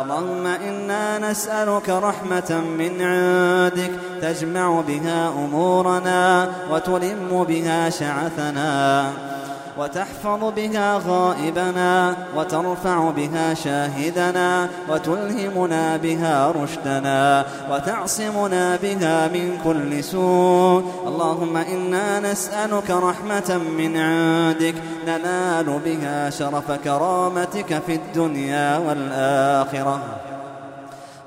اللهم إنا نسألك رحمة من عندك تجمع بها أمورنا وتلم بها شعثنا. وتحفظ بها غائبنا وترفع بها شاهدنا وتلهمنا بها رشدنا وتعصمنا بها من كل سوء. اللهم إنا نسألك رحمة من عندك ننال بها شرف كرامتك في الدنيا والآخرة.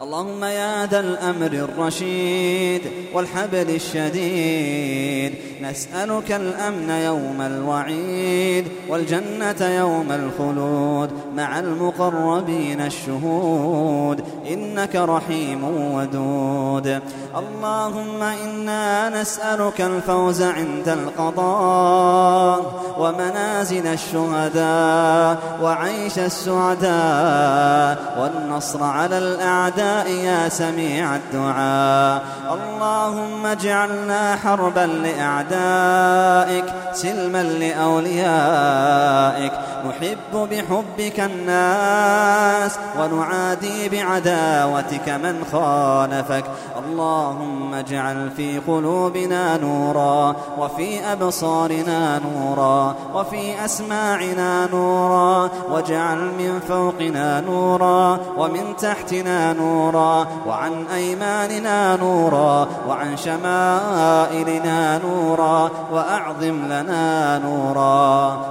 اللهم يا ذا الأمر الرشيد والحبل الشديد نسألك الأمن يوم الوعيد والجنة يوم الخلود مع المقربين الشهود إنك رحيم ودود. اللهم إنا نسألك الفوز عند القضاء ومنازل الشهداء وعيش السعداء والنصر على الأعداء يا سميع الدعاء. اللهم اجعلنا حربا لأعدائك سلما لأوليائك. نحب بحبك الناس ونعادي بعداوتك من خالفك. اللهم اجعل في قلوبنا نورا وفي أبصارنا نورا وفي أسماعنا نورا واجعل من فوقنا نورا ومن تحتنا نورا وعن أيماننا نورا وعن شمائلنا نورا وأعظم لنا نورا.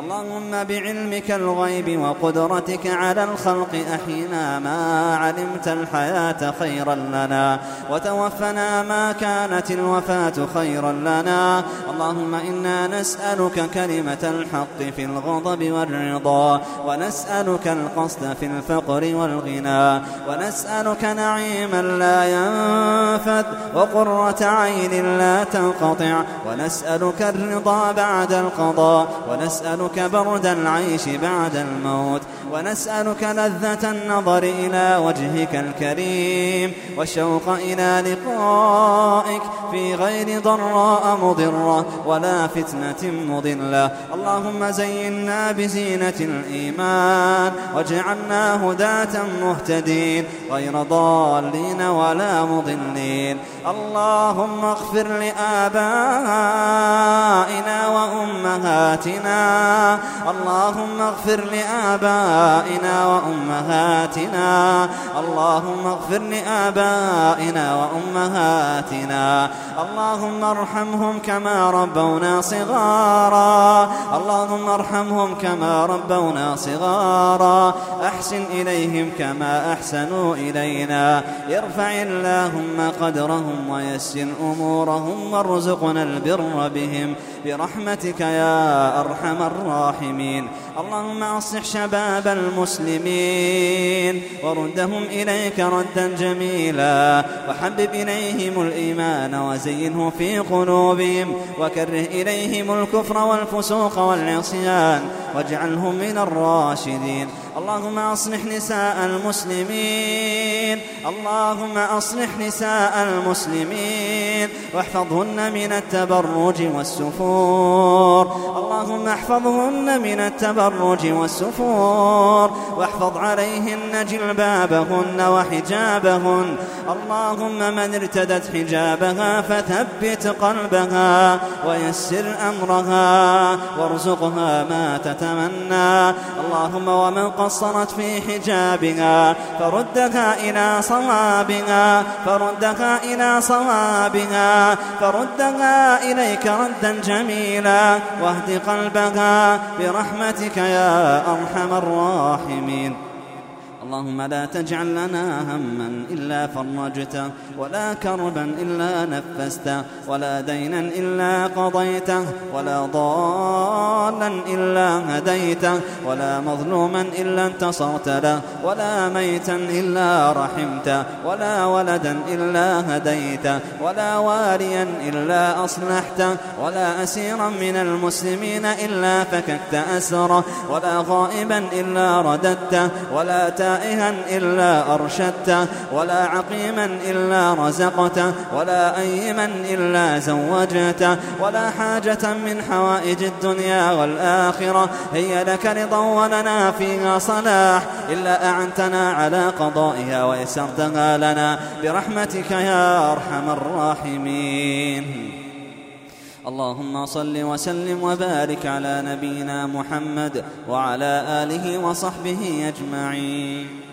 اللهم بعلمك الغيب وقدرتك على الخلق أحينا ما علمت الحياة خيرا لنا وتوفنا ما كانت الوفاة خيرا لنا اللهم إنا نسألك كلمة الحق في الغضب والرضا ونسألك القصد في الفقر والغنى ونسألك نعيما لا ينفذ وقرة عين لا تنقطع ونسألك الرضا بعد القضاء ونسألك برد العيش بعد الموت. ونسألك لذة النظر إلى وجهك الكريم والشوق إلى لقائك في غير ضراء مضرة ولا فتنة مضلة. اللهم زينا بزينة الإيمان واجعلنا هداة مهتدين غير ضالين ولا مضلين. اللهم اغفر لآبائنا وأمهاتنا. اللهم اغفر لآبائنا وأمهاتنا. اللهم اغفر لآبائنا وأمهاتنا. اللهم ارحمهم كما ربونا صغارا. اللهم ارحمهم كما ربونا صغارا. أحسن إليهم كما أحسنوا إلينا. ارفع اللهم قدرهم ويسر أمورهم وارزقنا البر بهم. برحمتك يا أرحم الراحمين. اللهم أصلح شباب المسلمين. وردهم إليك ردا جميلا. وحبب إليهم الإيمان وزينه في قلوبهم. وكره إليهم الكفر والفسوق والعصيان. واجعلهم من الراشدين. اللهم أصلح نساء المسلمين. اللهم أصلح نساء المسلمين. واحفظهن من التبرج والسفور. اللهم احفظهن من التبرج والسفور. واحفظ عليهن جلبابهن وحجابهن. اللهم من ارتدت حجابها فثبت قلبها ويسر أمرها وارزقها ما تتمنى. اللهم ومن قصرت في حجابها فردها إلى صوابها فردها إلى صوابها فردها إليك ردا جميلا واهد قلبها برحمتك يا أرحم الراحمين. اللهم لا تجعل لنا هما إلا فرجته ولا كربا إلا نفسته ولا دينا إلا قضيته ولا ضالا إلا هديته ولا مظلوما إلا انتصرت له ولا ميتا إلا رحمته ولا ولدا إلا هديته ولا واليا إلا أصلحته ولا أسيرا من المسلمين إلا فككت أسره ولا غائبا إلا رددته ولا تائبا تائها إلا أرشدته ولا عقيما إلا رزقته ولا أيما إلا زوجته ولا حاجة من حوائج الدنيا والآخرة. هي لك رضا ولنا فيها صلاح إلا أعنتنا على قضائها ويسرتها لنا. برحمتك يا أرحم الراحمين. اللهم صل وسلم وبارك على نبينا محمد وعلى آله وصحبه أجمعين.